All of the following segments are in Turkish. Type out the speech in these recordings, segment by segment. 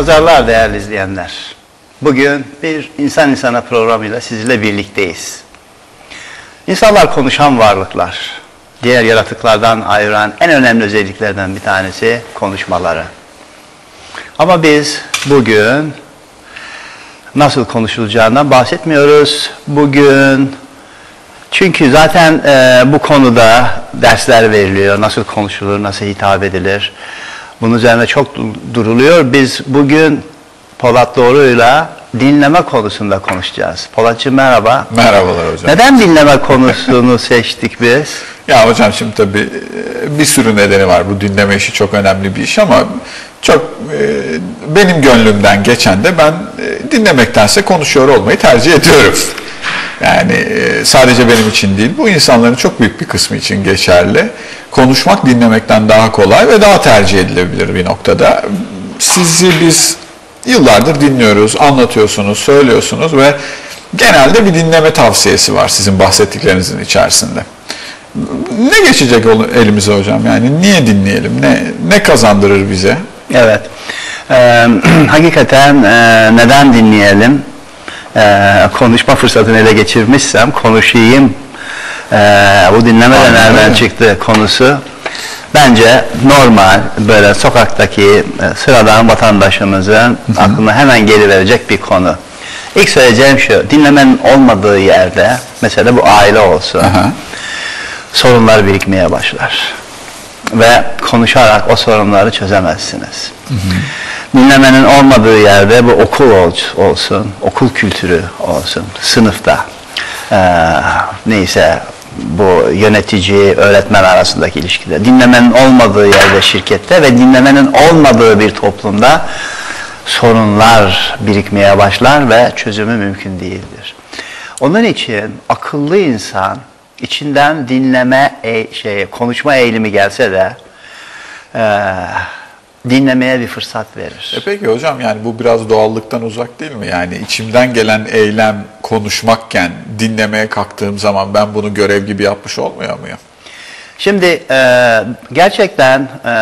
Pazarlar değerli izleyenler. Bugün bir insan insana programıyla sizinle birlikteyiz. İnsanlar konuşan varlıklar. Diğer yaratıklardan ayıran en önemli özelliklerden bir tanesi konuşmaları. Ama biz bugün nasıl konuşulacağından bahsetmiyoruz. Bugün çünkü zaten e, bu konuda dersler veriliyor. Nasıl konuşulur, nasıl hitap edilir. Bunun üzerine çok duruluyor. Biz bugün Polat Doğru'yla dinleme konusunda konuşacağız. Polatcığım merhaba. Merhabalar hocam. Neden dinleme konusunu seçtik biz? Ya hocam şimdi tabii e, bir sürü nedeni var. Bu dinleme işi çok önemli bir iş ama çok e, benim gönlümden geçen de ben e, dinlemektense konuşuyor olmayı tercih ediyorum. Yani e, sadece benim için değil, bu insanların çok büyük bir kısmı için geçerli. Konuşmak dinlemekten daha kolay ve daha tercih edilebilir bir noktada. Sizi biz yıllardır dinliyoruz, anlatıyorsunuz, söylüyorsunuz ve genelde bir dinleme tavsiyesi var sizin bahsettiklerinizin içerisinde. Ne geçecek elimize hocam? Yani niye dinleyelim? Ne ne kazandırır bize? Evet. Ee, hakikaten e, neden dinleyelim? Ee, konuşma fırsatını ele geçirmişsem konuşayım. Ee, bu dinleme de nereden çıktı konusu. Bence normal böyle sokaktaki e, sıradan vatandaşımızın aklına hemen geliverecek bir konu. İlk söyleyeceğim şu, dinlemenin olmadığı yerde, mesela bu aile olsun, Aha. sorunlar birikmeye başlar. Ve konuşarak o sorunları çözemezsiniz. Hı hı. Dinlemenin olmadığı yerde bu okul olsun, okul kültürü olsun, sınıfta, ee, neyse bu yönetici, öğretmen arasındaki ilişkide, dinlemenin olmadığı yerde şirkette ve dinlemenin olmadığı bir toplumda sorunlar birikmeye başlar ve çözümü mümkün değildir. Onun için akıllı insan içinden dinleme e şey konuşma eğilimi gelse de e, dinlemeye bir fırsat verir. E peki hocam yani bu biraz doğallıktan uzak değil mi? Yani içimden gelen eylem konuşmakken dinlemeye kalktığım zaman ben bunu görev gibi yapmış olmuyor muyum? Şimdi e, gerçekten e,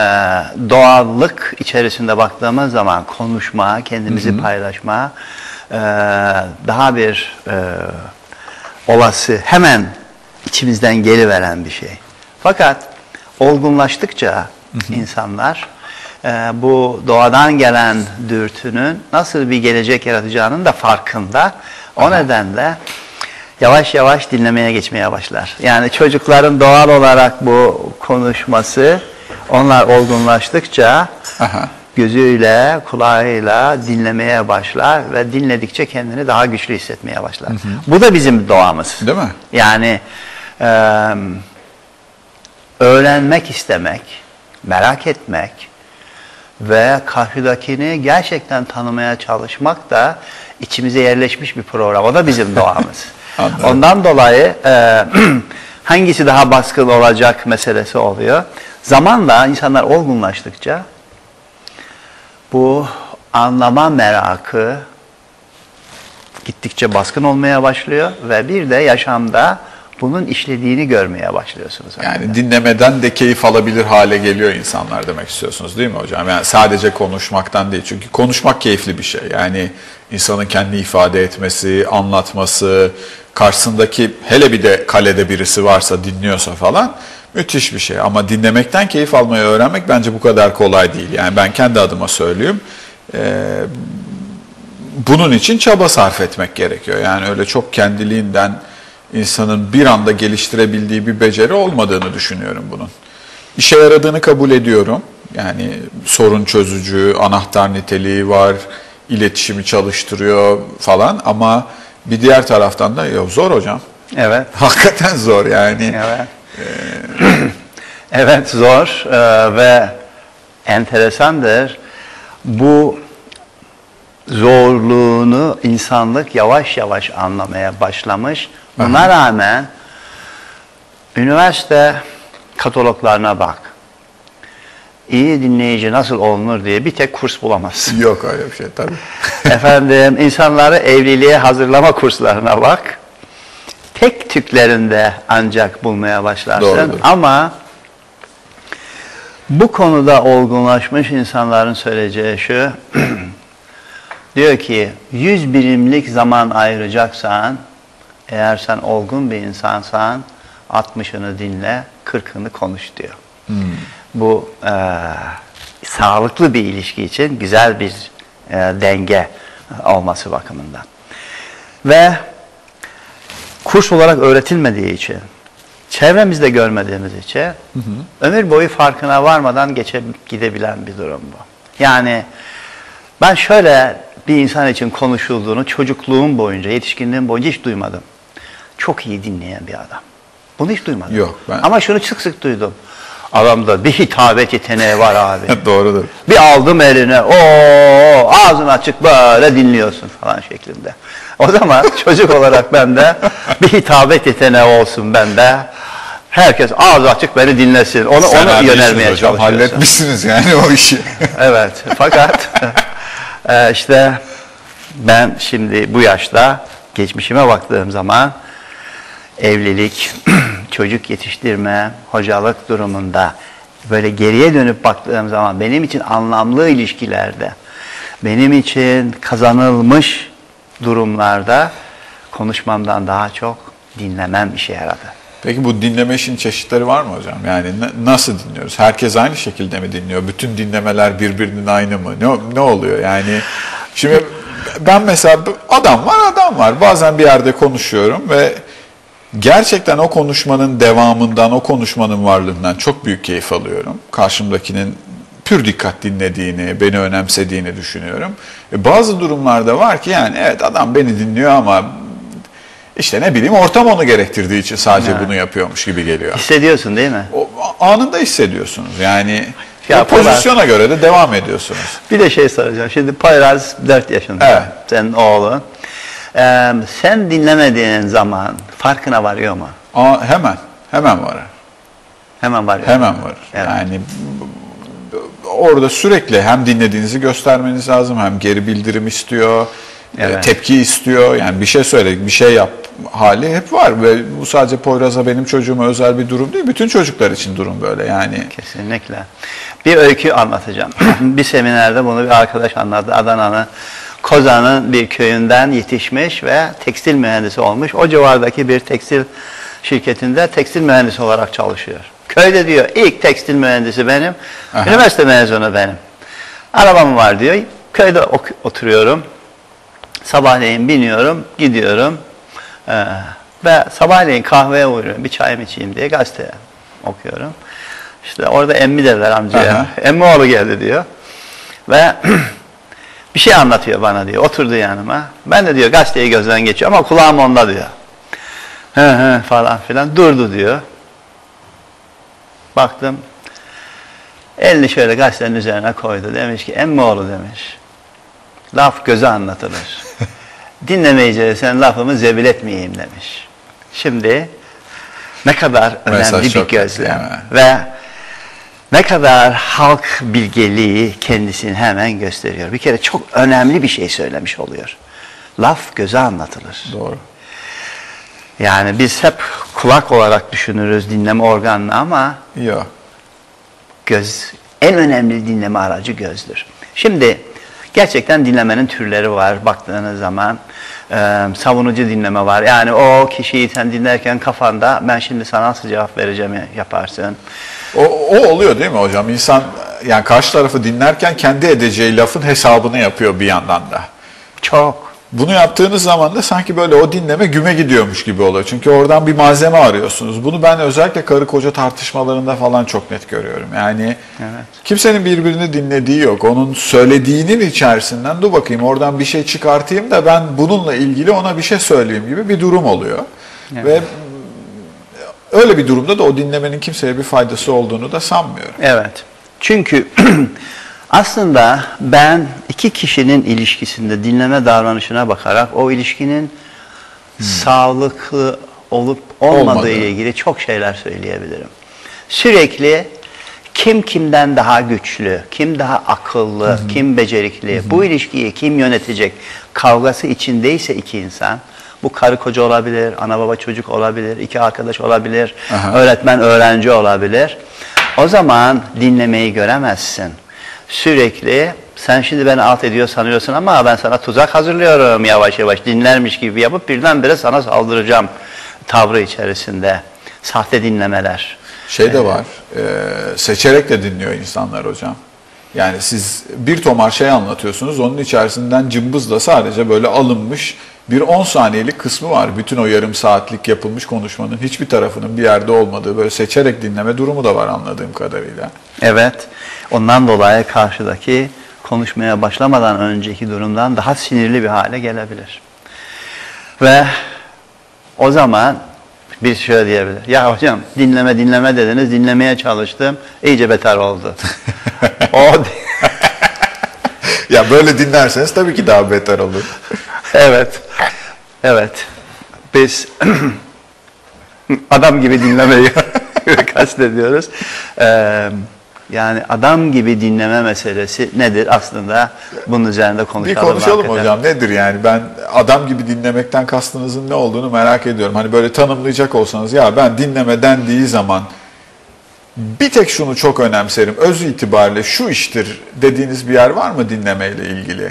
doğallık içerisinde baktığımız zaman konuşma, kendimizi hı hı. paylaşma e, daha bir e, olası hemen içimizden geliveren bir şey. Fakat olgunlaştıkça hı hı. insanlar bu doğadan gelen dürtünün nasıl bir gelecek yaratacağının da farkında. O Aha. nedenle yavaş yavaş dinlemeye geçmeye başlar. Yani çocukların doğal olarak bu konuşması onlar olgunlaştıkça Aha. gözüyle, kulağıyla dinlemeye başlar ve dinledikçe kendini daha güçlü hissetmeye başlar. Hı hı. Bu da bizim doğamız. Değil mi? Yani e, öğrenmek istemek, merak etmek ve karşıdakini gerçekten tanımaya çalışmak da içimize yerleşmiş bir program. O da bizim doğamız. Ondan dolayı e, hangisi daha baskın olacak meselesi oluyor. Zamanla insanlar olgunlaştıkça bu anlama merakı gittikçe baskın olmaya başlıyor ve bir de yaşamda bunun işlediğini görmeye başlıyorsunuz. Yani hakikaten. dinlemeden de keyif alabilir hale geliyor insanlar demek istiyorsunuz değil mi hocam? Yani sadece konuşmaktan değil. Çünkü konuşmak keyifli bir şey. Yani insanın kendi ifade etmesi, anlatması, karşısındaki hele bir de kalede birisi varsa dinliyorsa falan müthiş bir şey. Ama dinlemekten keyif almayı öğrenmek bence bu kadar kolay değil. Yani ben kendi adıma söyleyeyim. Ee, bunun için çaba sarf etmek gerekiyor. Yani öyle çok kendiliğinden insanın bir anda geliştirebildiği bir beceri olmadığını düşünüyorum bunun. İşe yaradığını kabul ediyorum. Yani sorun çözücü, anahtar niteliği var, iletişimi çalıştırıyor falan ama bir diğer taraftan da ya zor hocam. Evet. Hakikaten zor yani. Evet. Ee... evet zor ee, ve enteresandır. Bu zorluğunu insanlık yavaş yavaş anlamaya başlamış. Buna Aha. rağmen üniversite kataloglarına bak. İyi dinleyici nasıl olunur diye bir tek kurs bulamazsın. Yok öyle bir şey tabii. Efendim insanları evliliğe hazırlama kurslarına bak. Tek tüklerinde ancak bulmaya başlarsın. Doğrudur. Ama bu konuda olgunlaşmış insanların söyleyeceği şu, Diyor ki 100 birimlik zaman ayıracaksan eğer sen olgun bir insansan 60'ını dinle 40'ını konuş diyor. Bu e, sağlıklı bir ilişki için güzel bir e, denge olması bakımından. Ve kurs olarak öğretilmediği için, çevremizde görmediğimiz için ömür boyu farkına varmadan geçip gidebilen bir durum bu. Yani ben şöyle bir insan için konuşulduğunu çocukluğum boyunca, yetişkinliğim boyunca hiç duymadım. Çok iyi dinleyen bir adam. Bunu hiç duymadım. Yok, ben- Ama şunu sık sık duydum. Adamda bir hitabet yeteneği var abi. Doğrudur. Bir aldım eline, o ağzın açık böyle dinliyorsun falan şeklinde. O zaman çocuk olarak bende bir hitabet yeteneği olsun bende. Herkes ağzı açık beni dinlesin. Onu Sen onu yönelmeye hocam, çalışıyorsun. Halletmişsiniz yani o işi. Evet. Fakat e, işte ben şimdi bu yaşta geçmişime baktığım zaman evlilik, çocuk yetiştirme, hocalık durumunda böyle geriye dönüp baktığım zaman benim için anlamlı ilişkilerde, benim için kazanılmış durumlarda konuşmamdan daha çok dinlemem işe yaradı. Peki bu dinleme işin çeşitleri var mı hocam? Yani na- nasıl dinliyoruz? Herkes aynı şekilde mi dinliyor? Bütün dinlemeler birbirinin aynı mı? Ne, ne oluyor? Yani şimdi ben mesela adam var adam var. Bazen bir yerde konuşuyorum ve gerçekten o konuşmanın devamından, o konuşmanın varlığından çok büyük keyif alıyorum. Karşımdakinin pür dikkat dinlediğini, beni önemsediğini düşünüyorum. E bazı durumlarda var ki yani evet adam beni dinliyor ama işte ne bileyim ortam onu gerektirdiği için sadece bunu yapıyormuş gibi geliyor. Hissediyorsun değil mi? O anında hissediyorsunuz. Yani Ya pozisyona göre de devam ediyorsunuz. Bir de şey soracağım. Şimdi Poyraz 4 yaşında. Evet. Senin oğlun. Ee, sen dinlemediğin zaman farkına varıyor mu? Aa, hemen, hemen var. Hemen varıyor. Hemen var. Evet. Yani orada sürekli hem dinlediğinizi göstermeniz lazım hem geri bildirim istiyor, e, Evet. tepki istiyor. Yani bir şey söyle, bir şey yap hali hep var ve bu sadece Poyraz'a benim çocuğuma özel bir durum değil. Bütün çocuklar için durum böyle yani. Kesinlikle. Bir öykü anlatacağım. bir seminerde bunu bir arkadaş anlattı. Adana'nın Kozan'ın bir köyünden yetişmiş ve tekstil mühendisi olmuş. O civardaki bir tekstil şirketinde tekstil mühendisi olarak çalışıyor. Köyde diyor ilk tekstil mühendisi benim. Aha. Üniversite mezunu benim. Arabam var diyor. Köyde oturuyorum. Sabahleyin biniyorum, gidiyorum. Ee, ve sabahleyin kahveye uğruyorum, bir çay mı içeyim diye gazete okuyorum. İşte orada emmi derler amcaya. Aha. Emmi oğlu geldi diyor. Ve bir şey anlatıyor bana diyor. Oturdu yanıma. Ben de diyor gazeteyi gözden geçiyor ama kulağım onda diyor. Hı hı falan filan. Durdu diyor. Baktım. Elini şöyle gazetenin üzerine koydu. Demiş ki emmi oğlu demiş. Laf göze anlatılır. Dinlemeyeceği sen lafımı zebil etmeyeyim demiş. Şimdi ne kadar önemli bir çok değil gözlem ve ne kadar halk bilgeliği kendisini hemen gösteriyor. Bir kere çok önemli bir şey söylemiş oluyor. Laf göze anlatılır. Doğru. Yani biz hep kulak olarak düşünürüz dinleme organını ama Yok. göz en önemli dinleme aracı gözdür. Şimdi gerçekten dinlemenin türleri var baktığınız zaman. Ee, savunucu dinleme var. Yani o kişiyi sen dinlerken kafanda ben şimdi sana nasıl cevap vereceğimi yaparsın. O, o oluyor değil mi hocam? İnsan yani karşı tarafı dinlerken kendi edeceği lafın hesabını yapıyor bir yandan da. Çok. Bunu yaptığınız zaman da sanki böyle o dinleme güme gidiyormuş gibi oluyor. Çünkü oradan bir malzeme arıyorsunuz. Bunu ben özellikle karı koca tartışmalarında falan çok net görüyorum. Yani Evet. kimsenin birbirini dinlediği yok. Onun söylediğinin içerisinden dur bakayım oradan bir şey çıkartayım da ben bununla ilgili ona bir şey söyleyeyim gibi bir durum oluyor. Ve öyle bir durumda da o dinlemenin kimseye bir faydası olduğunu da sanmıyorum. Evet. Çünkü aslında ben iki kişinin ilişkisinde dinleme davranışına bakarak o ilişkinin sağlıklı olup olmadığı ile ilgili çok şeyler söyleyebilirim. Sürekli kim kimden daha güçlü, kim daha akıllı, kim becerikli, bu ilişkiyi kim yönetecek kavgası içindeyse iki insan, bu karı koca olabilir, ana baba çocuk olabilir, iki arkadaş olabilir, Aha. öğretmen öğrenci olabilir. O zaman dinlemeyi göremezsin. Sürekli sen şimdi beni alt ediyor sanıyorsun ama ben sana tuzak hazırlıyorum yavaş yavaş dinlermiş gibi yapıp birdenbire sana saldıracağım tavrı içerisinde. Sahte dinlemeler. Şey de var, e, seçerek de dinliyor insanlar hocam. Yani siz bir tomar şey anlatıyorsunuz, onun içerisinden cımbızla sadece böyle alınmış bir 10 saniyelik kısmı var. Bütün o yarım saatlik yapılmış konuşmanın hiçbir tarafının bir yerde olmadığı böyle seçerek dinleme durumu da var anladığım kadarıyla. Evet. Ondan dolayı karşıdaki konuşmaya başlamadan önceki durumdan daha sinirli bir hale gelebilir. Ve o zaman bir şöyle diyebilir. Ya hocam dinleme dinleme dediniz, dinlemeye çalıştım, iyice beter oldu. o Ya böyle dinlerseniz tabii ki daha beter olur. Evet, evet. Biz adam gibi dinlemeyi kastediyoruz. Ee, yani adam gibi dinleme meselesi nedir aslında bunun üzerinde Bir konuşalım. konuşalım hakikaten. hocam nedir yani ben adam gibi dinlemekten kastınızın ne olduğunu merak ediyorum. Hani böyle tanımlayacak olsanız ya ben dinleme dendiği zaman bir tek şunu çok önemserim. Öz itibariyle şu iştir dediğiniz bir yer var mı dinlemeyle ilgili?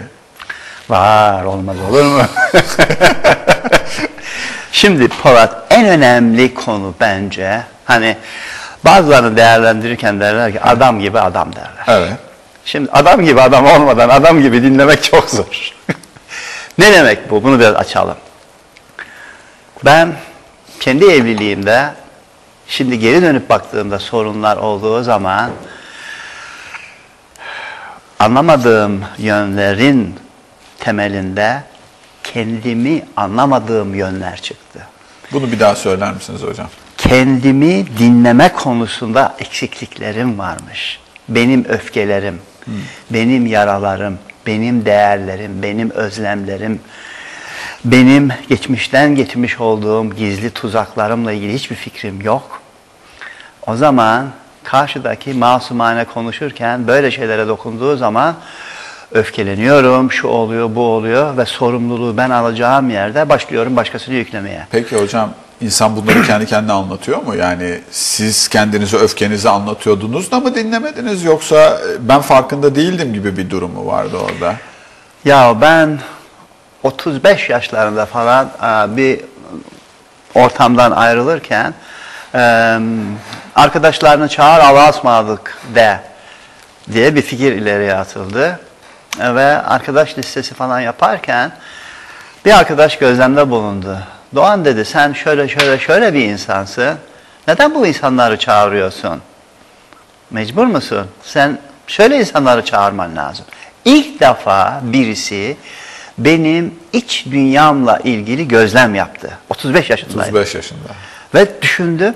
Var olmaz olur mu? Şimdi Polat en önemli konu bence hani bazılarını değerlendirirken derler ki adam gibi adam derler. Evet. Şimdi adam gibi adam olmadan adam gibi dinlemek çok zor. ne demek bu? Bunu biraz açalım. Ben kendi evliliğimde şimdi geri dönüp baktığımda sorunlar olduğu zaman anlamadığım yönlerin temelinde kendimi anlamadığım yönler çıktı. Bunu bir daha söyler misiniz hocam? Kendimi dinleme konusunda eksikliklerim varmış. Benim öfkelerim, benim yaralarım, benim değerlerim, benim özlemlerim, benim geçmişten getirmiş olduğum gizli tuzaklarımla ilgili hiçbir fikrim yok. O zaman karşıdaki masumane konuşurken böyle şeylere dokunduğu zaman öfkeleniyorum, şu oluyor, bu oluyor ve sorumluluğu ben alacağım yerde başlıyorum başkasını yüklemeye. Peki hocam insan bunları kendi kendine anlatıyor mu? Yani siz kendinize öfkenizi anlatıyordunuz da mı dinlemediniz yoksa e, ben farkında değildim gibi bir durumu vardı orada? Ya ben 35 yaşlarında falan e, bir ortamdan ayrılırken e, arkadaşlarını çağır Allah'a ısmarladık de diye bir fikir ileriye atıldı. Ve arkadaş listesi falan yaparken bir arkadaş gözlemde bulundu. Doğan dedi sen şöyle şöyle şöyle bir insansın. Neden bu insanları çağırıyorsun? Mecbur musun? Sen şöyle insanları çağırman lazım. İlk defa birisi benim iç dünyamla ilgili gözlem yaptı. 35 yaşındayım. 35 yaşında. Ve düşündüm,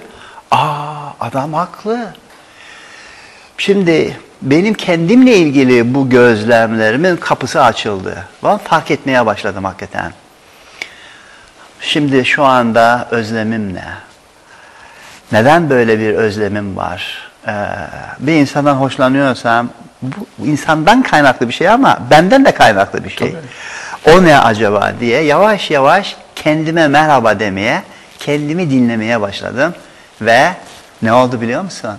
aa adam haklı. Şimdi benim kendimle ilgili bu gözlemlerimin kapısı açıldı. Ben fark etmeye başladım hakikaten. Şimdi şu anda özlemim ne? Neden böyle bir özlemim var? Ee, bir insandan hoşlanıyorsam bu insandan kaynaklı bir şey ama benden de kaynaklı bir şey. O ne acaba diye yavaş yavaş kendime merhaba demeye, kendimi dinlemeye başladım ve ne oldu biliyor musun?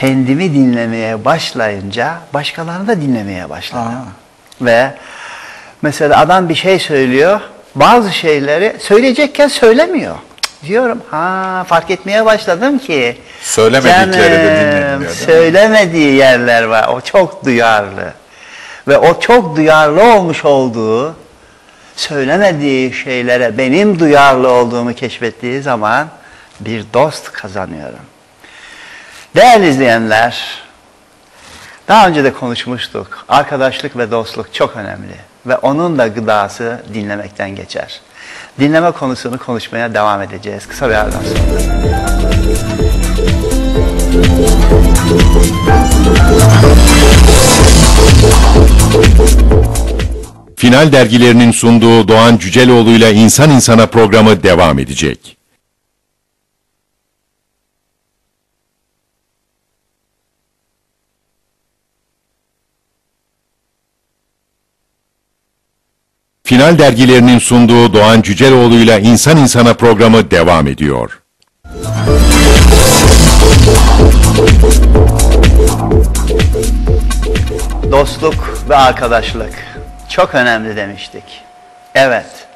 Kendimi dinlemeye başlayınca başkalarını da dinlemeye başladım. Aa. Ve mesela adam bir şey söylüyor, bazı şeyleri söyleyecekken söylemiyor. Diyorum ha fark etmeye başladım ki. Söylemedikleri de mi? Söylemediği yerler var. O çok duyarlı. Ve o çok duyarlı olmuş olduğu, söylemediği şeylere benim duyarlı olduğumu keşfettiği zaman bir dost kazanıyorum. Değerli izleyenler, daha önce de konuşmuştuk. Arkadaşlık ve dostluk çok önemli. Ve onun da gıdası dinlemekten geçer. Dinleme konusunu konuşmaya devam edeceğiz. Kısa bir aradan sonra. Final dergilerinin sunduğu Doğan Cüceloğlu ile İnsan İnsana programı devam edecek. Final dergilerinin sunduğu Doğan Cüceloğlu ile İnsan İnsana programı devam ediyor. Dostluk ve arkadaşlık çok önemli demiştik. Evet,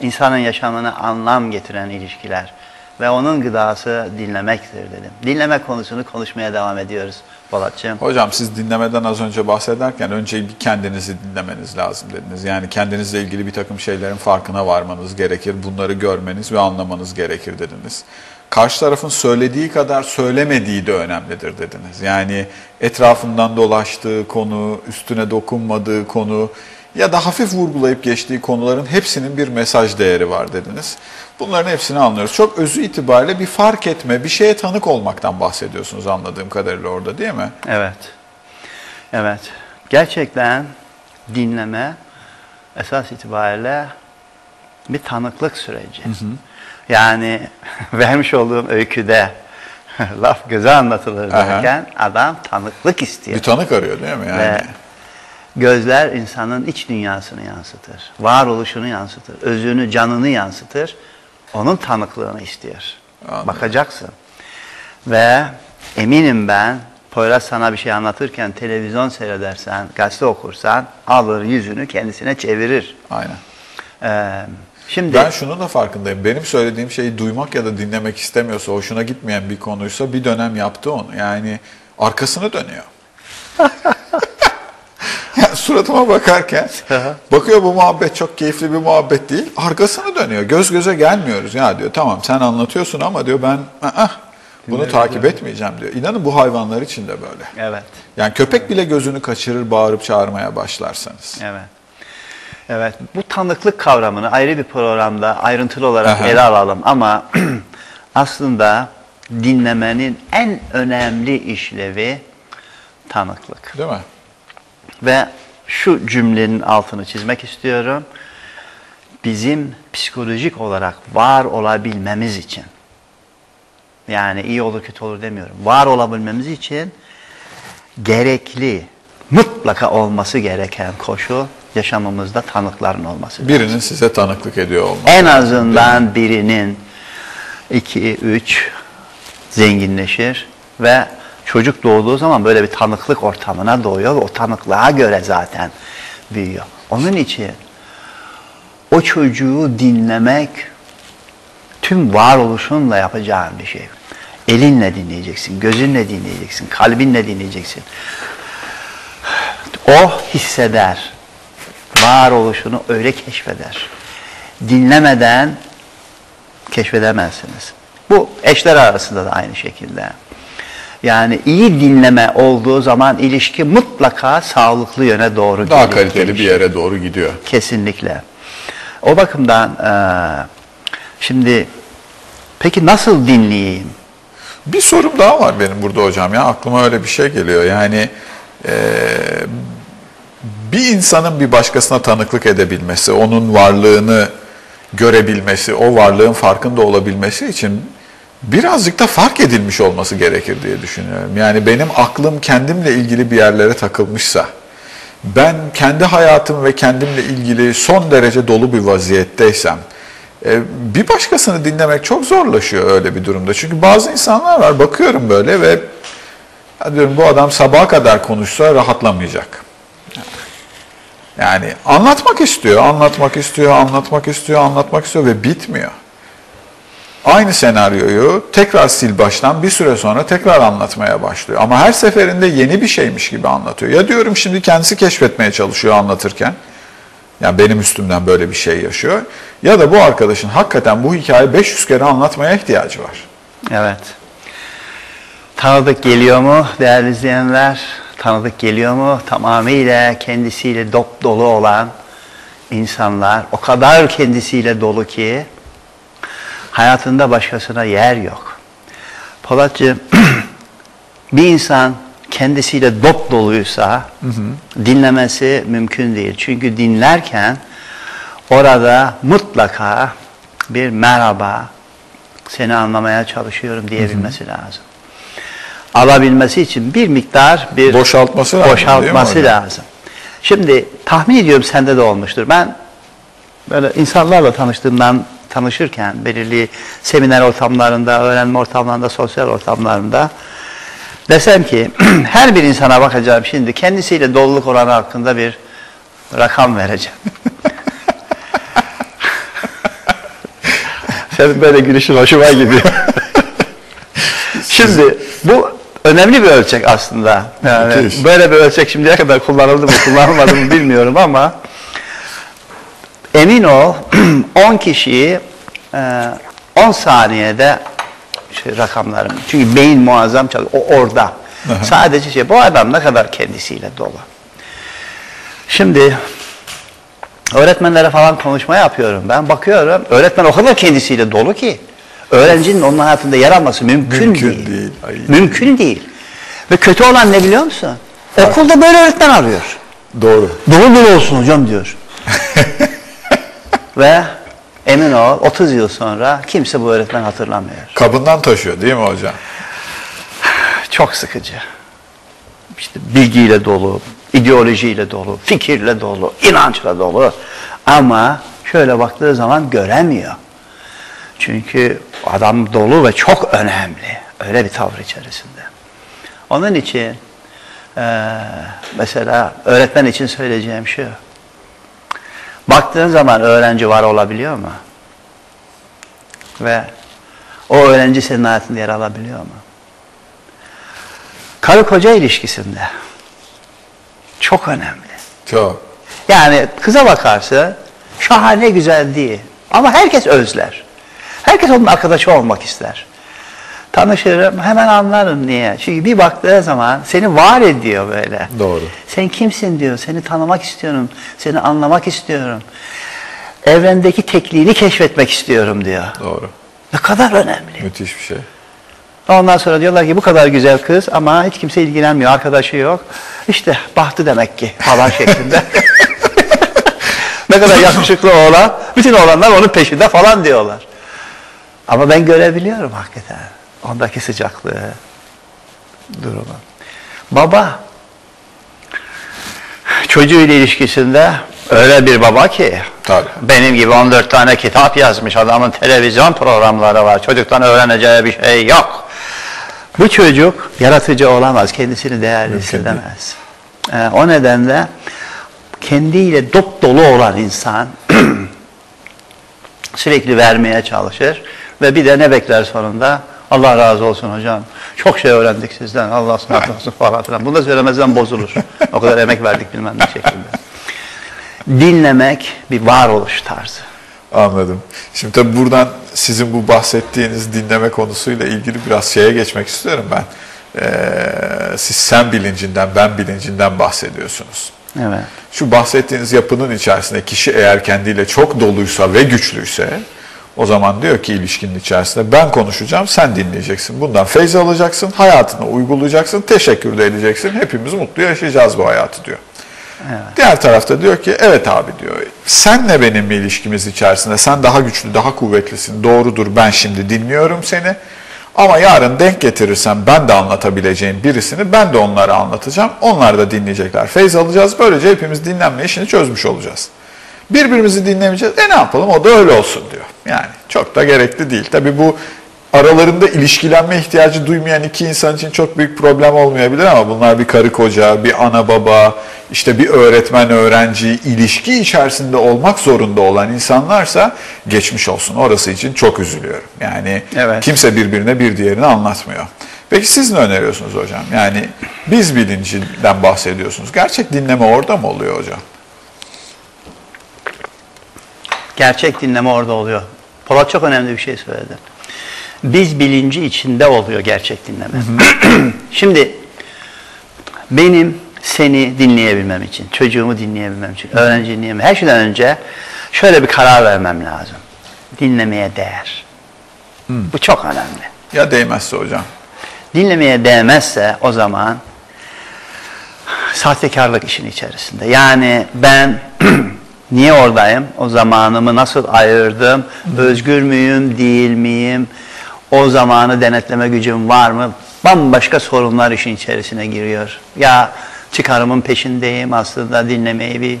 insanın yaşamına anlam getiren ilişkiler ve onun gıdası dinlemektir dedim. Dinleme konusunu konuşmaya devam ediyoruz Polatcığım. Hocam siz dinlemeden az önce bahsederken önce bir kendinizi dinlemeniz lazım dediniz. Yani kendinizle ilgili bir takım şeylerin farkına varmanız gerekir. Bunları görmeniz ve anlamanız gerekir dediniz. Karşı tarafın söylediği kadar söylemediği de önemlidir dediniz. Yani etrafından dolaştığı konu, üstüne dokunmadığı konu ya da hafif vurgulayıp geçtiği konuların hepsinin bir mesaj değeri var dediniz. Bunların hepsini anlıyoruz. Çok özü itibariyle bir fark etme, bir şeye tanık olmaktan bahsediyorsunuz anladığım kadarıyla orada değil mi? Evet. Evet. Gerçekten dinleme esas itibariyle bir tanıklık süreci. Yani vermiş olduğum öyküde laf göze anlatılır Aha. derken adam tanıklık istiyor. Bir tanık arıyor değil mi? Yani Ve gözler insanın iç dünyasını yansıtır. Varoluşunu yansıtır. Özünü, canını yansıtır. Onun tanıklığını istiyor. Anladım. Bakacaksın. Ve eminim ben Poyraz sana bir şey anlatırken televizyon seyredersen, gazete okursan alır yüzünü kendisine çevirir. aynen. Ee, şimdi Ben şunun da farkındayım. Benim söylediğim şeyi duymak ya da dinlemek istemiyorsa, hoşuna gitmeyen bir konuysa bir dönem yaptı onu. Yani arkasını dönüyor. yani suratıma bakarken bakıyor bu muhabbet çok keyifli bir muhabbet değil. Arkasını dönüyor. Göz göze gelmiyoruz. Ya diyor tamam sen anlatıyorsun ama diyor ben "Aa, bunu takip etmeyeceğim diyor. İnanın bu hayvanlar için de böyle. evet. Yani köpek bile gözünü kaçırır bağırıp çağırmaya başlarsanız. Evet. Evet. Bu tanıklık kavramını ayrı bir programda ayrıntılı olarak Aha. ele alalım ama aslında dinlemenin en önemli işlevi tanıklık. Değil mi? Ve şu cümlenin altını çizmek istiyorum. Bizim psikolojik olarak var olabilmemiz için yani iyi olur kötü olur demiyorum. Var olabilmemiz için gerekli, mutlaka olması gereken koşu yaşamımızda tanıkların olması. Birinin size tanıklık ediyor olması. En azından birinin iki, üç zenginleşir ve çocuk doğduğu zaman böyle bir tanıklık ortamına doğuyor ve o tanıklığa göre zaten büyüyor. Onun için o çocuğu dinlemek tüm varoluşunla yapacağın bir şey. Elinle dinleyeceksin, gözünle dinleyeceksin, kalbinle dinleyeceksin. O hisseder. Varoluşunu öyle keşfeder. Dinlemeden keşfedemezsiniz. Bu eşler arasında da aynı şekilde. Yani iyi dinleme olduğu zaman ilişki mutlaka sağlıklı yöne doğru Daha kaliteli bir gelişir. yere doğru gidiyor. Kesinlikle. O bakımdan eee, şimdi peki nasıl dinleyeyim? Bir sorum daha var benim burada hocam ya aklıma öyle bir şey geliyor. Yani eee, bir insanın bir başkasına tanıklık edebilmesi, onun varlığını görebilmesi, o varlığın farkında olabilmesi için birazcık da fark edilmiş olması gerekir diye düşünüyorum. Yani benim aklım kendimle ilgili bir yerlere takılmışsa, ben kendi hayatım ve kendimle ilgili son derece dolu bir vaziyetteysem, e, bir başkasını dinlemek çok zorlaşıyor öyle bir durumda. Çünkü bazı insanlar var, bakıyorum böyle ve diyorum bu adam sabaha kadar konuşsa rahatlamayacak. Yani anlatmak istiyor, anlatmak istiyor, anlatmak istiyor, anlatmak istiyor ve bitmiyor. Aynı senaryoyu tekrar sil baştan bir süre sonra tekrar anlatmaya başlıyor. Ama her seferinde yeni bir şeymiş gibi anlatıyor. Ya diyorum şimdi kendisi keşfetmeye çalışıyor anlatırken. Yani benim üstümden böyle bir şey yaşıyor. Ya da bu arkadaşın hakikaten bu hikayeyi 500 kere anlatmaya ihtiyacı var. Evet. Tanıdık geliyor mu değerli izleyenler? Tanıdık geliyor mu? Tamamıyla kendisiyle dop dolu olan insanlar o kadar kendisiyle dolu ki hayatında başkasına yer yok. Polatcığım bir insan kendisiyle dop doluysa dinlemesi mümkün değil. Çünkü dinlerken orada mutlaka bir merhaba, seni anlamaya çalışıyorum diyebilmesi lazım. Alabilmesi için bir miktar bir Boşaltması lazım, boşaltması hocam? lazım. Şimdi tahmin ediyorum sende de olmuştur. Ben böyle insanlarla tanıştığımdan tanışırken belirli seminer ortamlarında, öğrenme ortamlarında, sosyal ortamlarında Desem ki her bir insana bakacağım şimdi kendisiyle doluluk oranı hakkında bir rakam vereceğim. Senin böyle gülüşün hoşuma gidiyor. şimdi bu önemli bir ölçek aslında. Yani Müthiş. böyle bir ölçek şimdiye kadar kullanıldı mı kullanılmadı mı bilmiyorum ama emin ol 10 kişiyi e, 10 saniyede şey, rakamlarım. Çünkü beyin muazzam çalışıyor. O orada. Sadece şey bu adam ne kadar kendisiyle dolu. Şimdi öğretmenlere falan konuşma yapıyorum. Ben bakıyorum öğretmen o kadar kendisiyle dolu ki öğrencinin onun hayatında yer alması mümkün, Mümkün değil. değil. Ay. Mümkün değil. Ve kötü olan ne biliyor musun? Okulda böyle öğretmen arıyor. Doğru. Dolu dolu olsun hocam diyor. Ve emin ol 30 yıl sonra kimse bu öğretmen hatırlamıyor. Kabından taşıyor değil mi hocam? Çok sıkıcı. İşte bilgiyle dolu, ideolojiyle dolu, fikirle dolu, inançla dolu. Ama şöyle baktığı zaman göremiyor. Çünkü adam dolu ve çok önemli. Öyle bir tavır içerisinde. Onun için eee, mesela öğretmen için söyleyeceğim şu. Baktığın zaman öğrenci var olabiliyor mu? Ve o öğrenci senin hayatında yer alabiliyor mu? Karı koca ilişkisinde çok önemli. Çok. Yani kıza bakarsın şahane güzel değil. Ama herkes özler. Herkes onun arkadaşı olmak ister. Tanışırım hemen anlarım niye. Çünkü bir baktığı zaman seni var ediyor böyle. Doğru. Sen kimsin diyor. Seni tanımak istiyorum. Seni anlamak istiyorum. Evrendeki tekliğini keşfetmek istiyorum diyor. Doğru. Ne kadar önemli. Müthiş bir şey. Ondan sonra diyorlar ki bu kadar güzel kız ama hiç kimse ilgilenmiyor, arkadaşı yok. İşte bahtı demek ki falan şeklinde. ne kadar yakışıklı oğlan, bütün oğlanlar onun peşinde falan diyorlar. Ama ben görebiliyorum hakikaten ondaki sıcaklığı, durumu. Baba, çocuğuyla ilişkisinde öyle bir baba ki Tabii. benim gibi 14 tane kitap yazmış adamın televizyon programları var. Çocuktan öğreneceği bir şey yok. Bu çocuk yaratıcı olamaz, kendisini değerli Mümkün hissedemez. Ee, o nedenle kendiyle dop dolu olan insan sürekli vermeye çalışır ve bir de ne bekler sonunda? Allah razı olsun hocam. Çok şey öğrendik sizden. Allah olsun falan filan. Bunu da söylemezden bozulur. o kadar emek verdik bilmem ne şeklinde. Dinlemek bir varoluş tarzı. Anladım. Şimdi tabii buradan sizin bu bahsettiğiniz dinleme konusuyla ilgili biraz şeye geçmek istiyorum ben. Ee, siz sen bilincinden, ben bilincinden bahsediyorsunuz. Evet. Şu bahsettiğiniz yapının içerisinde kişi eğer kendiyle çok doluysa ve güçlüyse o zaman diyor ki ilişkinin içerisinde ben konuşacağım, sen dinleyeceksin. Bundan feyz alacaksın, hayatına uygulayacaksın, teşekkür de edeceksin. Hepimiz mutlu yaşayacağız bu hayatı diyor. Diğer tarafta diyor ki evet abi diyor senle benim ilişkimiz içerisinde sen daha güçlü daha kuvvetlisin doğrudur ben şimdi dinliyorum seni ama yarın denk getirirsen ben de anlatabileceğim birisini ben de onlara anlatacağım onlar da dinleyecekler feyz alacağız böylece hepimiz dinlenme işini çözmüş olacağız. Birbirimizi dinlemeyeceğiz e ne yapalım o da öyle olsun diyor yani çok da gerekli değil tabi bu aralarında ilişkilenme ihtiyacı duymayan iki insan için çok büyük problem olmayabilir ama bunlar bir karı koca, bir ana baba, işte bir öğretmen öğrenci ilişki içerisinde olmak zorunda olan insanlarsa geçmiş olsun. Orası için çok üzülüyorum. Yani Evet. kimse birbirine bir diğerini anlatmıyor. Peki siz ne öneriyorsunuz hocam? Yani biz bilincinden bahsediyorsunuz. Gerçek dinleme orada mı oluyor hocam? Gerçek dinleme orada oluyor. Polat çok önemli bir şey söyledi. Biz bilinci içinde oluyor gerçek dinleme. Şimdi benim seni dinleyebilmem için, çocuğumu dinleyebilmem için, öğrenci dinleyebilmem, her şeyden önce şöyle bir karar vermem lazım. Dinlemeye değer. Bu çok önemli. Ya değmezse hocam? Dinlemeye değmezse o zaman sahtekarlık işin içerisinde. Yani ben niye oradayım? O zamanımı nasıl ayırdım? Özgür müyüm, değil miyim? O zamanı denetleme gücüm var mı? Bambaşka sorunlar işin içerisine giriyor. Ya çıkarımın peşindeyim aslında dinlemeyi bir,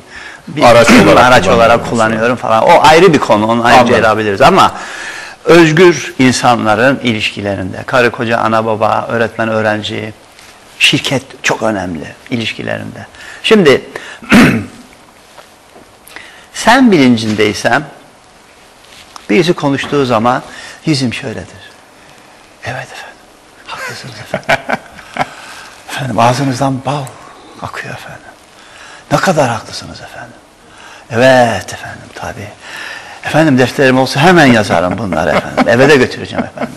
bir Araç olarak araç olarak kullanıyorum falan. O ayrı bir konu, onu ayrıca ele alabiliriz ama özgür insanların ilişkilerinde, karı koca, ana baba, öğretmen öğrenci, Şirket çok önemli ilişkilerinde. Şimdi sen bilincindeysen birisi konuştuğu zaman yüzüm şöyledir. Evet efendim. Haklısınız efendim. efendim ağzınızdan bal akıyor efendim. Ne kadar haklısınız efendim. Evet efendim tabii. Efendim defterim olsa hemen yazarım bunları efendim. Eve de götüreceğim efendim.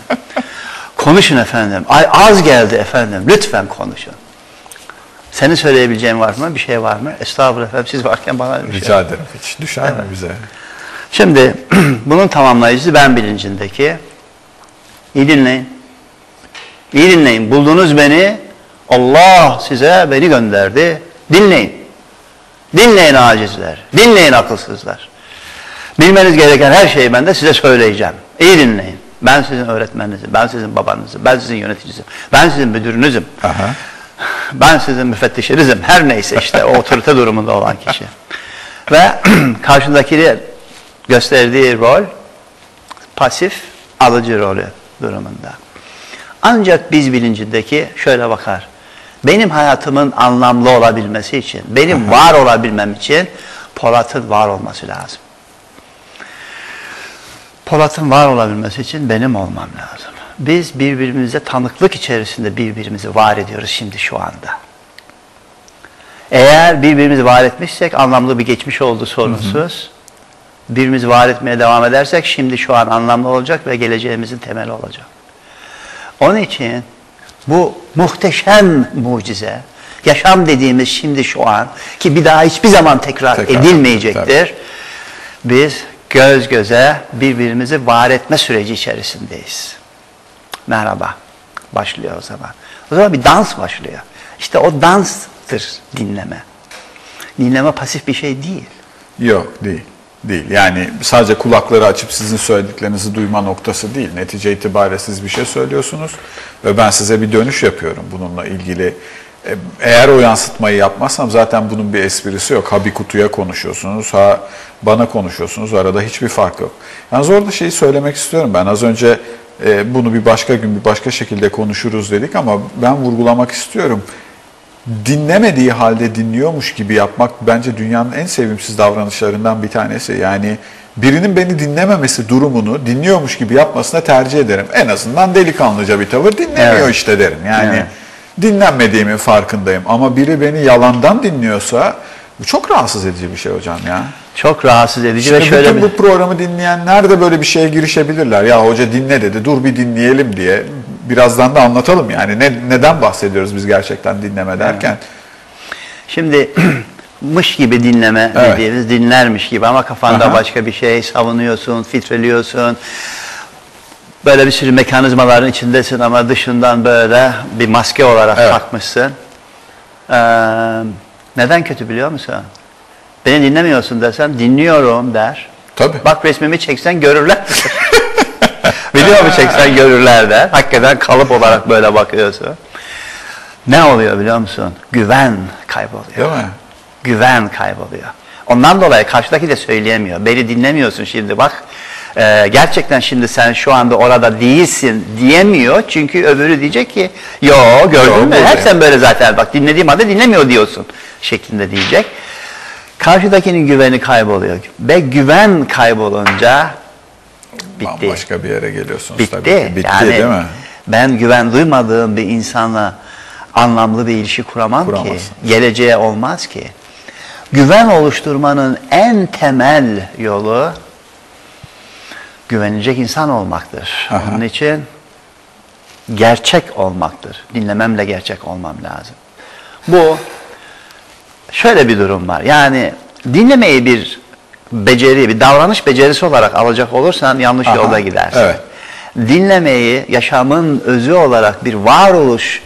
Konuşun efendim. Ay az geldi efendim. Lütfen konuşun. Senin söyleyebileceğin var mı? Bir şey var mı? Estağfurullah efendim siz varken bana bir şey. Rica ederim. Hiç düşer mi bize? Şimdi bunun tamamlayıcısı ben bilincindeki. İyi dinleyin. İyi dinleyin. Buldunuz beni. Allah size beni gönderdi. Dinleyin. Dinleyin acizler. Dinleyin akılsızlar. Bilmeniz gereken her şeyi ben de size söyleyeceğim. İyi dinleyin. Ben sizin öğretmeninizim, ben sizin babanızım, ben sizin yöneticinizim, ben sizin müdürünüzüm. Aha. Ben sizin müfettişinizim. Her neyse işte o otorite durumunda olan kişi. Ve karşındaki gösterdiği rol pasif alıcı rolü durumunda. Ancak biz bilincindeki şöyle bakar. Benim hayatımın anlamlı olabilmesi için, benim var olabilmem için Polat'ın var olması lazım. Polat'ın var olabilmesi için benim olmam lazım. Biz birbirimize tanıklık içerisinde birbirimizi var ediyoruz şimdi şu anda. Eğer birbirimizi var etmişsek anlamlı bir geçmiş oldu sorunsuz. Birbirimizi var etmeye devam edersek şimdi şu an anlamlı olacak ve geleceğimizin temeli olacak. Onun için bu muhteşem mucize, yaşam dediğimiz şimdi şu an ki bir daha hiçbir zaman tekrar, Tekrar, edilmeyecektir. tabii. Biz göz göze birbirimizi var etme süreci içerisindeyiz. Merhaba. Başlıyor o zaman. O zaman bir dans başlıyor. İşte o danstır dinleme. Dinleme pasif bir şey değil. Yok değil. Değil. Yani sadece kulakları açıp sizin söylediklerinizi duyma noktası değil. Netice itibariyle siz bir şey söylüyorsunuz ve ben size bir dönüş yapıyorum bununla ilgili. E, Eğer o yansıtmayı yapmazsam zaten bunun bir esprisi yok. Ha bir kutuya konuşuyorsunuz, ha bana konuşuyorsunuz. Arada hiçbir fark yok. Yalnız orada şeyi söylemek istiyorum ben. Az önce e, bunu bir başka gün bir başka şekilde konuşuruz dedik ama ben vurgulamak istiyorum dinlemediği halde dinliyormuş gibi yapmak bence dünyanın en sevimsiz davranışlarından bir tanesi. Yani birinin beni dinlememesi durumunu dinliyormuş gibi yapmasına tercih ederim. En azından delikanlıca bir tavır dinlemiyor Evet. işte derim. Yani Evet. Dinlenmediğimin farkındayım ama biri beni yalandan dinliyorsa bu çok rahatsız edici bir şey hocam ya. Çok rahatsız edici Şimdi ve şöyle bütün bu programı dinleyenler de böyle bir şeye girişebilirler. Ya hoca dinle dedi, dur bir dinleyelim diye. Birazdan da anlatalım yani. Ne, neden bahsediyoruz biz gerçekten dinleme derken. Şimdi mış gibi dinleme Evet. dediğimiz dinlermiş gibi ama kafanda Aha. başka bir şey savunuyorsun, filtreliyorsun. Böyle bir sürü mekanizmaların içindesin ama dışından böyle bir maske olarak Evet. takmışsın. Ee, neden kötü biliyor musun? Beni dinlemiyorsun desem dinliyorum der. Tabii. Bak resmimi çeksen görürler. Videomu çeksen görürler der. Hakikaten kalıp olarak böyle bakıyorsun. Ne oluyor biliyor musun? Güven kayboluyor. Değil mi? Güven kayboluyor. Ondan dolayı karşıdaki de söyleyemiyor. Beni dinlemiyorsun şimdi bak. Ee, gerçekten şimdi sen şu anda orada değilsin diyemiyor. Çünkü öbürü diyecek ki yo gördün Yo, mü? buradayım." Hep sen böyle zaten bak dinlediğim halde dinlemiyor diyorsun şeklinde diyecek. Karşıdakinin güveni kayboluyor. Ve güven kaybolunca bitti. Bambaşka bir yere geliyorsunuz Bitti. tabii ki. Bitti yani değil mi? ben güven duymadığım bir insanla anlamlı bir ilişki kuramam ki. Geleceğe olmaz ki. Güven oluşturmanın en temel yolu güvenilecek insan olmaktır. Aha. Onun için gerçek olmaktır. Dinlememle gerçek olmam lazım. Bu şöyle bir durum var. Yani dinlemeyi bir beceri, bir davranış becerisi olarak alacak olursan yanlış Aha, yolda gidersin. evet. Dinlemeyi yaşamın özü olarak bir varoluş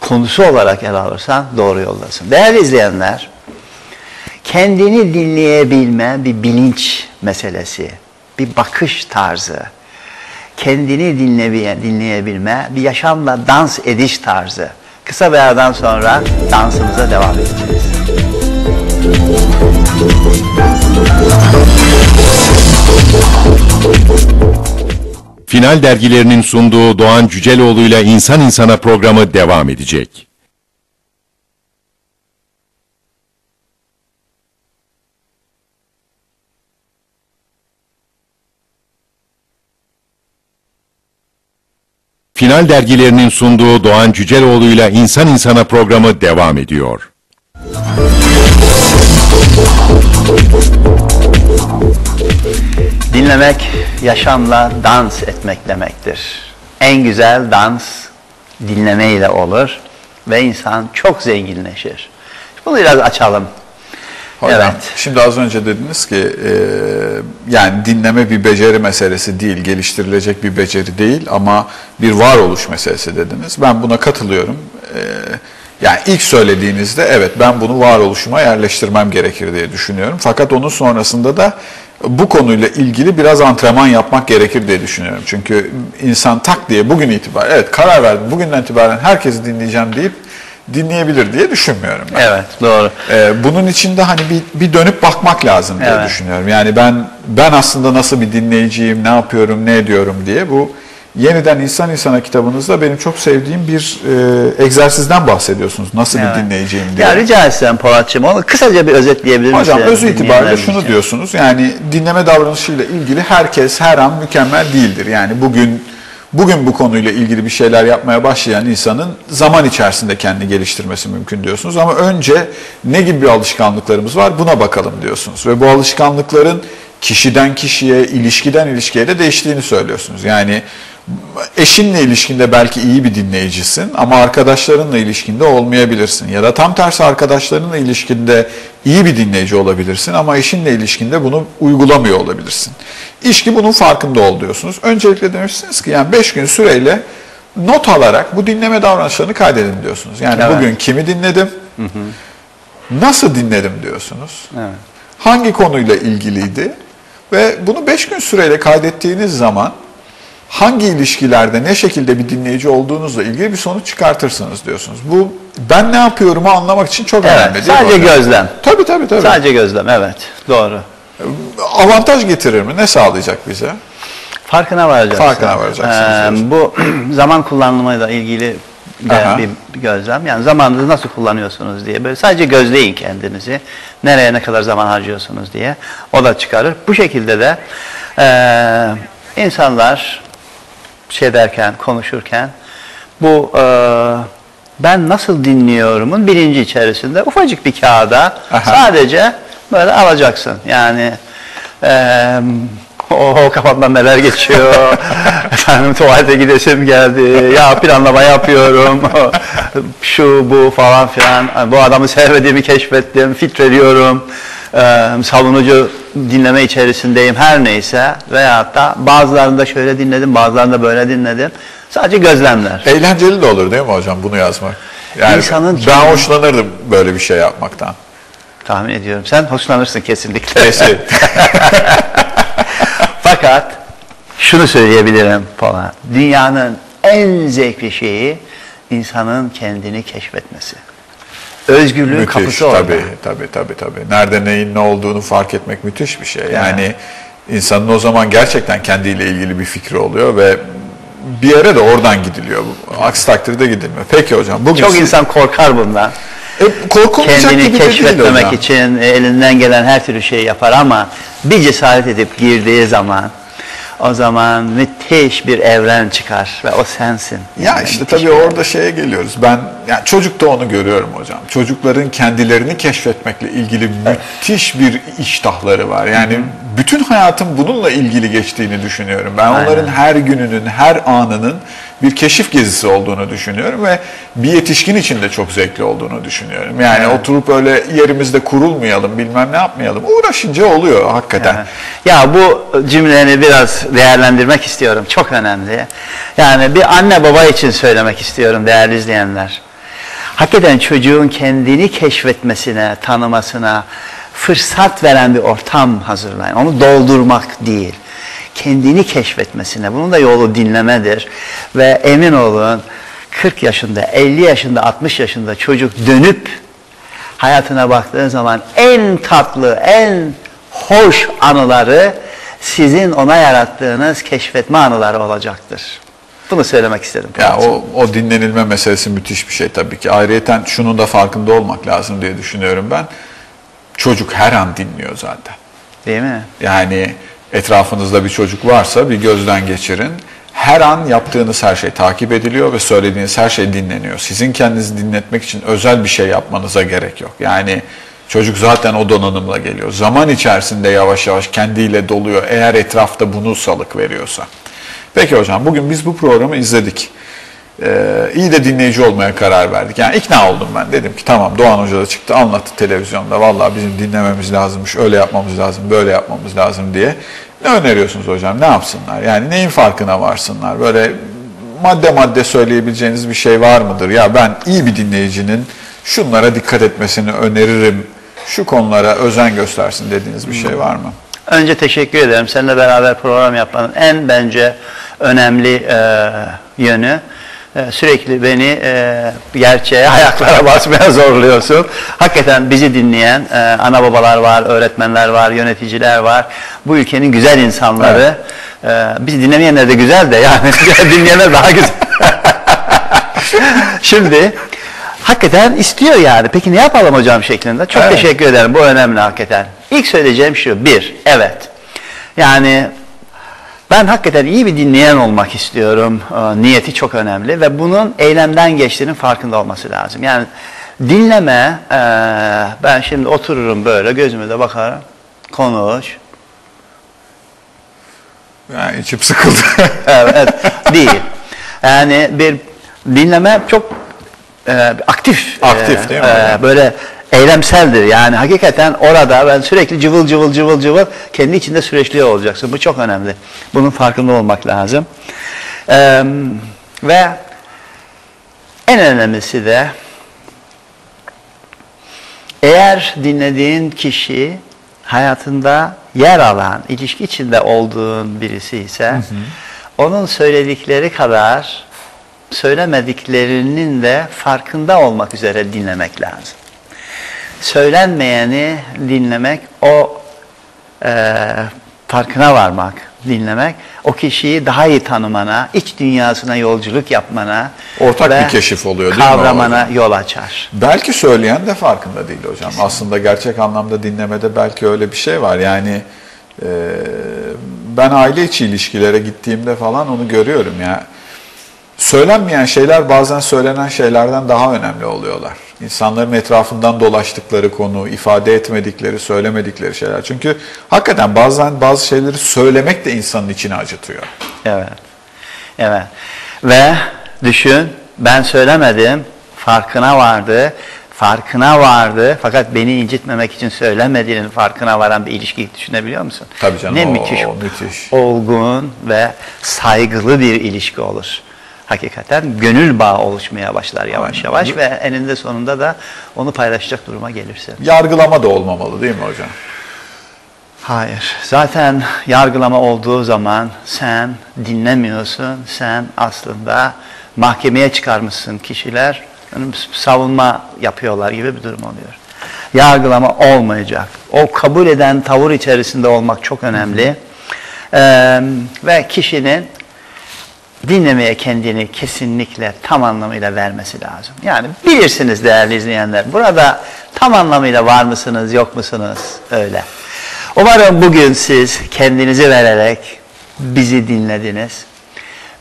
konusu olarak ele alırsan doğru yoldasın. Değerli izleyenler, kendini dinleyebilme bir bilinç meselesi, bir bakış tarzı, kendini dinleye, dinleyebilme bir yaşamla dans ediş tarzı. Kısa bir aradan sonra dansımıza devam edeceğiz. Final dergilerinin sunduğu Doğan Cüceloğlu ile İnsan İnsana programı devam edecek. Final dergilerinin sunduğu Doğan Cüceloğlu ile İnsan İnsana programı devam ediyor. Dinlemek yaşamla dans etmek demektir. En güzel dans dinlemeyle olur ve insan çok zenginleşir. Bunu biraz açalım. Hocam, Evet. şimdi az önce dediniz ki e, yani dinleme bir beceri meselesi değil, geliştirilecek bir beceri değil ama bir varoluş meselesi dediniz. Ben buna katılıyorum. E, yani ilk söylediğinizde evet ben bunu varoluşuma yerleştirmem gerekir diye düşünüyorum. Fakat onun sonrasında da bu konuyla ilgili biraz antrenman yapmak gerekir diye düşünüyorum. Çünkü insan tak diye bugün itibaren evet karar verdim bugünden itibaren herkesi dinleyeceğim deyip dinleyebilir diye düşünmüyorum. ben. Evet, doğru. Ee, bunun için de hani bir, bir dönüp bakmak lazım diye Evet. düşünüyorum. Yani ben ben aslında nasıl bir dinleyiciyim, ne yapıyorum, ne ediyorum diye bu yeniden insan insana kitabınızda benim çok sevdiğim bir e, egzersizden bahsediyorsunuz. Nasıl Evet. bir dinleyiciyim diye. Ya rica etsem Polatçığım onu kısaca bir özetleyebilir misin? Hocam öz itibariyle şunu için? diyorsunuz. Yani dinleme davranışıyla ilgili herkes her an mükemmel değildir. Yani bugün bugün bu konuyla ilgili bir şeyler yapmaya başlayan insanın zaman içerisinde kendini geliştirmesi mümkün diyorsunuz. Ama önce ne gibi bir alışkanlıklarımız var buna bakalım diyorsunuz. Ve bu alışkanlıkların kişiden kişiye, ilişkiden ilişkiye de değiştiğini söylüyorsunuz. Yani eşinle ilişkinde belki iyi bir dinleyicisin ama arkadaşlarınla ilişkinde olmayabilirsin. Ya da tam tersi arkadaşlarınla ilişkinde iyi bir dinleyici olabilirsin ama eşinle ilişkinde bunu uygulamıyor olabilirsin. İş ki bunun farkında ol diyorsunuz. Öncelikle demişsiniz ki yani 5 gün süreyle not alarak bu dinleme davranışlarını kaydedin diyorsunuz. Yani Evet. bugün kimi dinledim, nasıl dinledim diyorsunuz. Evet. Hangi konuyla ilgiliydi ve bunu 5 gün süreyle kaydettiğiniz zaman hangi ilişkilerde ne şekilde bir dinleyici olduğunuzla ilgili bir sonuç çıkartırsınız diyorsunuz. Bu ben ne yapıyorumu anlamak için çok önemli Evet, değil mi sadece gözlem. Tabii tabii tabii. Sadece gözlem, evet. Doğru. Avantaj getirir mi? Ne sağlayacak bize? Farkına varacaksın. Farkına varacaksınız Ee, bu zaman kullanımıyla ilgili de Aha. bir, gözlem. Yani zamanınızı nasıl kullanıyorsunuz diye. Böyle sadece gözleyin kendinizi. Nereye ne kadar zaman harcıyorsunuz diye. O da çıkarır. Bu şekilde de eee, insanlar şey derken, konuşurken bu eee, ben nasıl dinliyorumun bilinci içerisinde ufacık bir kağıda Aha. sadece böyle alacaksın. Yani eee o kafamdan neler geçiyor. Efendim tuvalete gidesim geldi. Ya planlama yapıyorum. Şu bu falan filan. Bu adamı sevmediğimi keşfettim. Filtreliyorum. Ee, savunucu dinleme içerisindeyim her neyse. Veyahut da bazılarında şöyle dinledim, bazılarında böyle dinledim. Sadece gözlemler. Eğlenceli de olur değil mi hocam bunu yazmak? Yani İnsanın ben kendini- hoşlanırdım böyle bir şey yapmaktan. Tahmin ediyorum. Sen hoşlanırsın kesinlikle. Kesin. Fakat şunu söyleyebilirim falan. Dünyanın en zevkli şeyi insanın kendini keşfetmesi. Özgürlüğün müthiş kapısı orada. tabii tabii tabii tabii. Nerede neyin ne olduğunu fark etmek müthiş bir şey. Yani insanın o zaman gerçekten kendiyle ilgili bir fikri oluyor ve bir yere de oradan gidiliyor. Aksi takdirde gidilmiyor. Peki hocam bugün Çok siz- insan korkar bundan. e, korkulmayacak Kendini gibi de değil keşfetmemek hocam. için elinden gelen her türlü şeyi yapar ama bir cesaret edip girdiği zaman o zaman müthiş bir evren çıkar ve o sensin. Ya Yani işte tabii orada şeye geliyoruz. Ben yani çocukta onu görüyorum hocam. Çocukların kendilerini keşfetmekle ilgili müthiş bir iştahları var. Yani bütün hayatım bununla ilgili geçtiğini düşünüyorum. Ben Aynen. onların her gününün, her anının bir keşif gezisi olduğunu düşünüyorum ve bir yetişkin için de çok zevkli olduğunu düşünüyorum. Yani oturup öyle yerimizde kurulmayalım, bilmem ne yapmayalım. Uğraşınca oluyor hakikaten. Ya bu cümleni biraz değerlendirmek istiyorum. Çok önemli. Yani bir anne baba için söylemek istiyorum değerli izleyenler. Hakikaten çocuğun kendini keşfetmesine, tanımasına fırsat veren bir ortam hazırlayın. Onu doldurmak değil. Kendini keşfetmesine. Bunun da yolu dinlemedir. Ve emin olun 40 yaşında, 50 yaşında, 60 yaşında çocuk dönüp hayatına baktığın zaman en tatlı, en hoş anıları sizin ona yarattığınız keşfetme anıları olacaktır. Bunu söylemek istedim. Ya o, o dinlenilme meselesi müthiş bir şey tabii ki. Ayrıyeten şunun da farkında olmak lazım diye düşünüyorum ben. Çocuk her an dinliyor zaten. Değil mi? Yani etrafınızda bir çocuk varsa bir gözden geçirin. her an yaptığınız her şey takip ediliyor ve söylediğiniz her şey dinleniyor. Sizin kendinizi dinletmek için özel bir şey yapmanıza gerek yok. Yani çocuk zaten o donanımla geliyor. Zaman içerisinde yavaş yavaş kendiyle doluyor eğer etrafta bunu salık veriyorsa. Peki hocam bugün biz bu programı izledik. Ee, iyi de dinleyici olmaya karar verdik. Yani ikna oldum ben. Dedim ki tamam Doğan Hoca da çıktı anlattı televizyonda. Vallahi bizim dinlememiz lazımmış, öyle yapmamız lazım, böyle yapmamız lazım diye. Ne öneriyorsunuz hocam? Ne yapsınlar? Yani neyin farkına varsınlar? Böyle madde madde söyleyebileceğiniz bir şey var mıdır? Ya ben iyi bir dinleyicinin şunlara dikkat etmesini öneririm. Şu konulara özen göstersin dediğiniz bir şey var mı? Önce teşekkür ederim. Seninle beraber program yapmanın en bence önemli e, yönü sürekli beni e, gerçeğe, ayaklara basmaya zorluyorsun. Hakikaten bizi dinleyen e, ana babalar var, öğretmenler var, yöneticiler var. Bu ülkenin güzel insanları. E, bizi dinlemeyenler de güzel de yani dinleyenler daha güzel. Şimdi hakikaten istiyor yani. Peki ne yapalım hocam şeklinde. Çok Evet. teşekkür ederim. Bu önemli hakikaten. İlk söyleyeceğim şu. Bir, evet. Yani ben hakikaten iyi bir dinleyen olmak istiyorum. Ee, niyeti çok önemli ve bunun eylemden geçtiğinin farkında olması lazım. Yani dinleme, e, ben şimdi otururum böyle gözüme de bakarım, konuş. Yani içim sıkıldı. Evet, değil. Yani bir dinleme çok e, aktif. Aktif değil mi? böyle eylemseldir. Yani hakikaten orada ben sürekli cıvıl cıvıl cıvıl cıvıl kendi içinde süreçliyor olacaksın. Bu çok önemli. Bunun farkında olmak lazım. Ee, ve en önemlisi de eğer dinlediğin kişi hayatında yer alan, ilişki içinde olduğun birisi ise onun söyledikleri kadar söylemediklerinin de farkında olmak üzere dinlemek lazım. Söylenmeyeni dinlemek, o e, farkına varmak, dinlemek, o kişiyi daha iyi tanımana, iç dünyasına yolculuk yapmana Ortak bir keşif oluyor değil mi Kavramana yol açar. Belki söyleyen de farkında değil hocam. Aslında gerçek anlamda dinlemede belki öyle bir şey var. Yani e, ben aile içi ilişkilere gittiğimde falan onu görüyorum ya. Söylenmeyen şeyler bazen söylenen şeylerden daha önemli oluyorlar. İnsanların etrafından dolaştıkları konu, ifade etmedikleri, söylemedikleri şeyler. Çünkü hakikaten bazen bazı şeyleri söylemek de insanın içini acıtıyor. Evet. Evet. Ve düşün ben söylemedim. Farkına vardı. Farkına vardı. Fakat beni incitmemek için söylemediğinin farkına varan bir ilişki düşünebiliyor musun? Tabii canım, Ne o- müthiş. müthiş. Olgun ve saygılı bir ilişki olur. Hakikaten gönül bağı oluşmaya başlar yavaş Aynen. yavaş ve eninde sonunda da onu paylaşacak duruma gelirsin. Yargılama da olmamalı değil mi hocam? Hayır. Zaten yargılama olduğu zaman sen dinlemiyorsun. Sen aslında mahkemeye çıkarmışsın kişiler. savunma yapıyorlar gibi bir durum oluyor. Yargılama olmayacak. O kabul eden tavır içerisinde olmak çok önemli. Ee, ve kişinin dinlemeye kendini kesinlikle tam anlamıyla vermesi lazım. Yani bilirsiniz değerli izleyenler. Burada tam anlamıyla var mısınız, yok musunuz? Öyle. Umarım bugün siz kendinizi vererek bizi dinlediniz.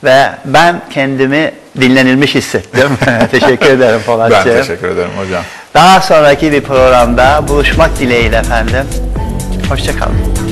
Ve ben kendimi dinlenilmiş hissettim. teşekkür ederim Ben Polatcığım. teşekkür ederim hocam. Daha sonraki bir programda buluşmak dileğiyle efendim. Hoşçakalın.